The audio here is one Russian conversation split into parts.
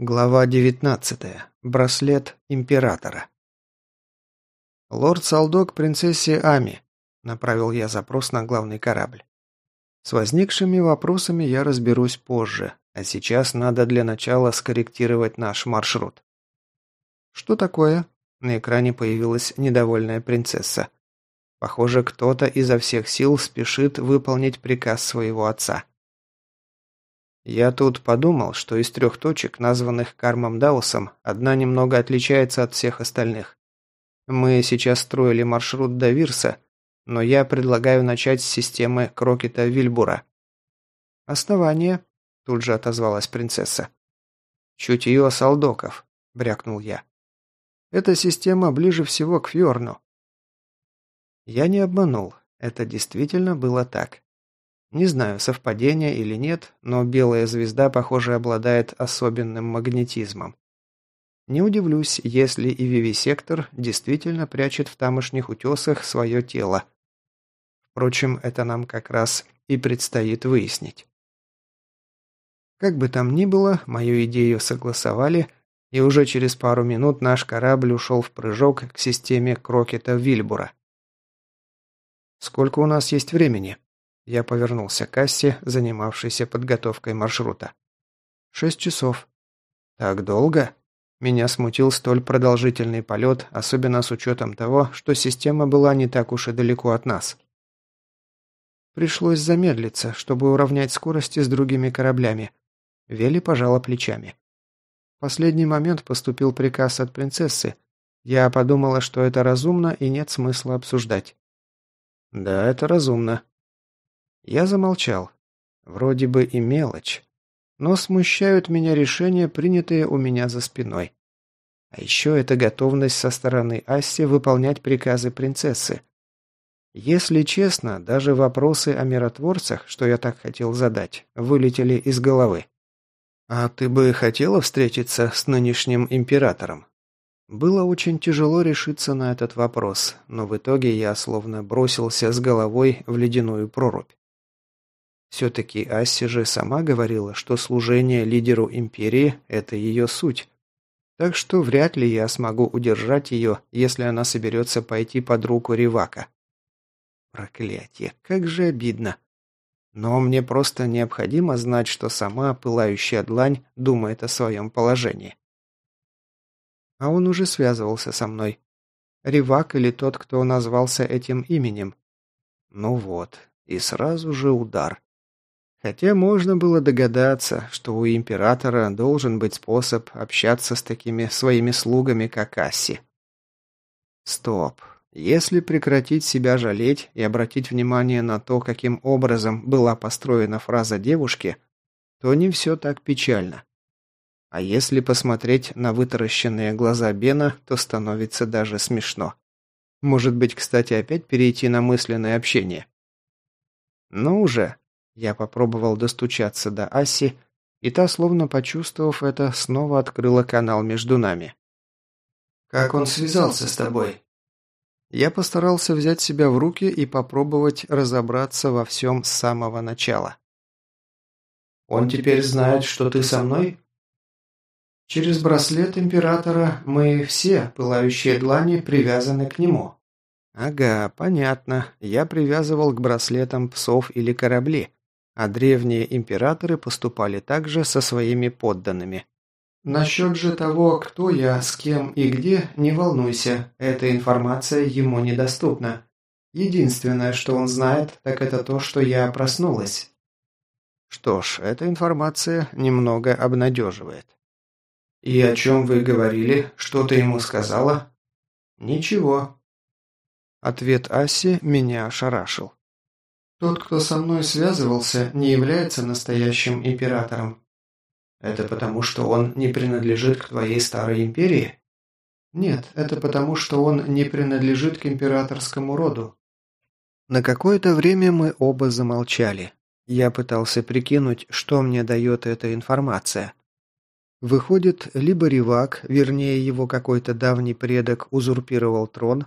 Глава 19. Браслет императора. Лорд Салдок принцессе Ами. Направил я запрос на главный корабль. С возникшими вопросами я разберусь позже, а сейчас надо для начала скорректировать наш маршрут. Что такое? На экране появилась недовольная принцесса. Похоже, кто-то изо всех сил спешит выполнить приказ своего отца. Я тут подумал, что из трех точек, названных Кармом Даусом, одна немного отличается от всех остальных. Мы сейчас строили маршрут до Вирса, но я предлагаю начать с системы Крокета Вильбура. «Основание», – тут же отозвалась принцесса. «Чутье солдоков», – брякнул я. «Эта система ближе всего к Фьорну». Я не обманул, это действительно было так. Не знаю, совпадение или нет, но белая звезда, похоже, обладает особенным магнетизмом. Не удивлюсь, если и вивисектор действительно прячет в тамошних утесах свое тело. Впрочем, это нам как раз и предстоит выяснить. Как бы там ни было, мою идею согласовали, и уже через пару минут наш корабль ушел в прыжок к системе Крокета Вильбура. «Сколько у нас есть времени?» Я повернулся к кассе, занимавшейся подготовкой маршрута. «Шесть часов». «Так долго?» Меня смутил столь продолжительный полет, особенно с учетом того, что система была не так уж и далеко от нас. Пришлось замедлиться, чтобы уравнять скорости с другими кораблями. Вели пожала плечами. В последний момент поступил приказ от принцессы. Я подумала, что это разумно и нет смысла обсуждать. «Да, это разумно», я замолчал. Вроде бы и мелочь. Но смущают меня решения, принятые у меня за спиной. А еще это готовность со стороны Асси выполнять приказы принцессы. Если честно, даже вопросы о миротворцах, что я так хотел задать, вылетели из головы. «А ты бы хотела встретиться с нынешним императором?» Было очень тяжело решиться на этот вопрос, но в итоге я словно бросился с головой в ледяную прорубь. Все-таки Асси же сама говорила, что служение лидеру империи – это ее суть. Так что вряд ли я смогу удержать ее, если она соберется пойти под руку Ривака. Проклятие, как же обидно. Но мне просто необходимо знать, что сама пылающая длань думает о своем положении. А он уже связывался со мной. Ривак или тот, кто назвался этим именем. Ну вот, и сразу же удар. Хотя можно было догадаться, что у императора должен быть способ общаться с такими своими слугами, как Асси. Стоп. Если прекратить себя жалеть и обратить внимание на то, каким образом была построена фраза девушки, то не все так печально. А если посмотреть на вытаращенные глаза Бена, то становится даже смешно. Может быть, кстати, опять перейти на мысленное общение? Ну уже, я попробовал достучаться до Аси, и та, словно почувствовав это, снова открыла канал между нами. «Как он связался с тобой?» Я постарался взять себя в руки и попробовать разобраться во всем с самого начала. «Он теперь знает, что ты со мной?» «Через браслет Императора мы все, пылающие длани, привязаны к нему». «Ага, понятно. Я привязывал к браслетам псов или корабли, а древние императоры поступали также со своими подданными. «Насчет же того, кто я, с кем и где, не волнуйся, эта информация ему недоступна. Единственное, что он знает, так это то, что я проснулась». Что ж, эта информация немного обнадеживает. «И о чем вы говорили? Что ты ему сказала?» «Ничего». Ответ Аси меня ошарашил. Тот, кто со мной связывался, не является настоящим императором. Это потому, что он не принадлежит к твоей старой империи? Нет, это потому, что он не принадлежит к императорскому роду. На какое-то время мы оба замолчали. Я пытался прикинуть, что мне дает эта информация. Выходит, либо Ривак, вернее его какой-то давний предок, узурпировал трон,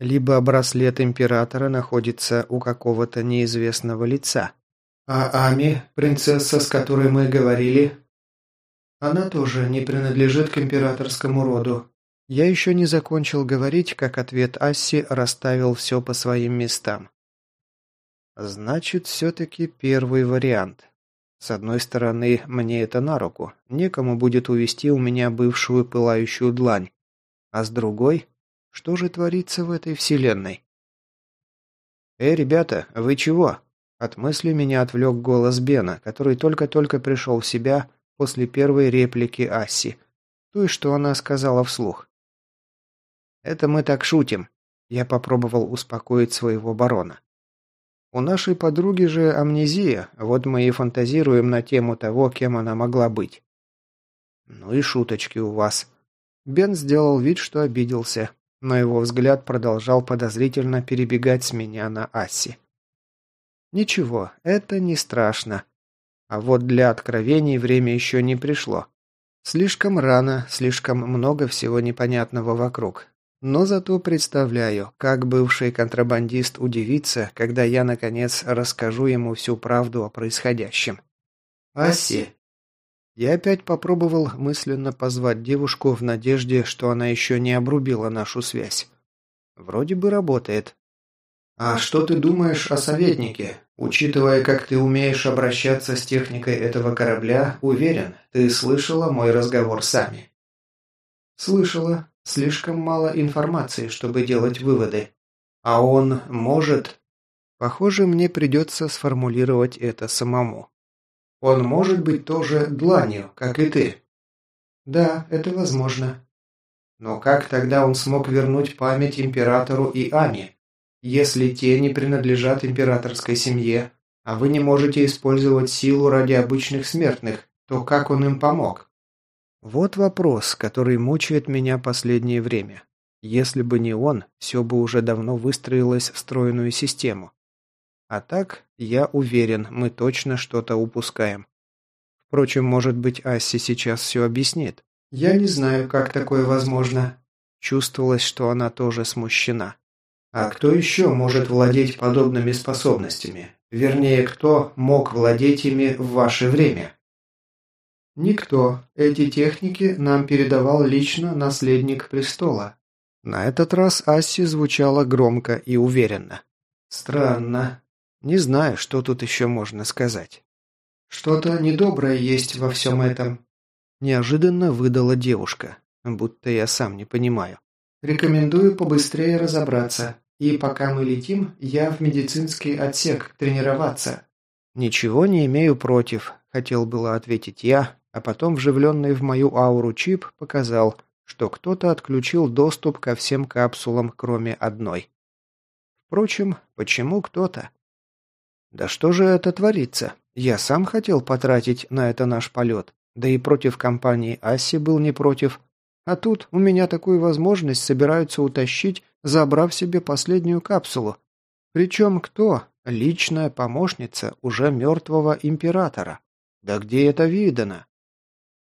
либо браслет императора находится у какого-то неизвестного лица. А Ами, принцесса, с которой мы говорили? Она тоже не принадлежит к императорскому роду. Я еще не закончил говорить, как ответ Асси расставил все по своим местам. Значит, все-таки первый вариант. С одной стороны, мне это на руку. Некому будет увести у меня бывшую пылающую длань. А с другой, что же творится в этой вселенной? «Эй, ребята, вы чего?» От мысли меня отвлек голос Бена, который только-только пришел в себя после первой реплики Асси, той, что она сказала вслух. «Это мы так шутим», – я попробовал успокоить своего барона. «У нашей подруги же амнезия, вот мы и фантазируем на тему того, кем она могла быть». «Ну и шуточки у вас». Бен сделал вид, что обиделся, но его взгляд продолжал подозрительно перебегать с меня на Асси. «Ничего, это не страшно. А вот для откровений время еще не пришло. Слишком рано, слишком много всего непонятного вокруг. Но зато представляю, как бывший контрабандист удивится, когда я, наконец, расскажу ему всю правду о происходящем. «Аси!» Я опять попробовал мысленно позвать девушку в надежде, что она еще не обрубила нашу связь. Вроде бы работает. «А что ты думаешь о советнике? Учитывая, как ты умеешь обращаться с техникой этого корабля, уверен, ты слышала мой разговор с Ами». «Слышала. Слишком мало информации, чтобы делать выводы. А он может...» Похоже, мне придется сформулировать это самому. «Он может быть тоже дланью, как и ты». «Да, это возможно». «Но как тогда он смог вернуть память императору и Ами?» Если те не принадлежат императорской семье, а вы не можете использовать силу ради обычных смертных, то как он им помог? Вот вопрос, который мучает меня последнее время. Если бы не он, все бы уже давно выстроилось в стройную систему. А так, я уверен, мы точно что-то упускаем. Впрочем, может быть, Асси сейчас все объяснит. Я не знаю, как такое возможно. Чувствовалось, что она тоже смущена. А кто еще может владеть подобными способностями? Вернее, кто мог владеть ими в ваше время? Никто. Эти техники нам передавал лично наследник престола. На этот раз Асси звучала громко и уверенно. Странно. Не знаю, что тут еще можно сказать. Что-то недоброе есть во всем этом. Неожиданно выдала девушка, будто я сам не понимаю. Рекомендую побыстрее разобраться. И пока мы летим, я в медицинский отсек тренироваться». «Ничего не имею против», – хотел было ответить я, а потом вживленный в мою ауру чип показал, что кто-то отключил доступ ко всем капсулам, кроме одной. Впрочем, почему кто-то? Да что же это творится? Я сам хотел потратить на это наш полет, да и против компании Асси был не против. А тут у меня такую возможность собираются утащить, забрав себе последнюю капсулу. Причем кто? Личная помощница уже мертвого императора. Да где это видано?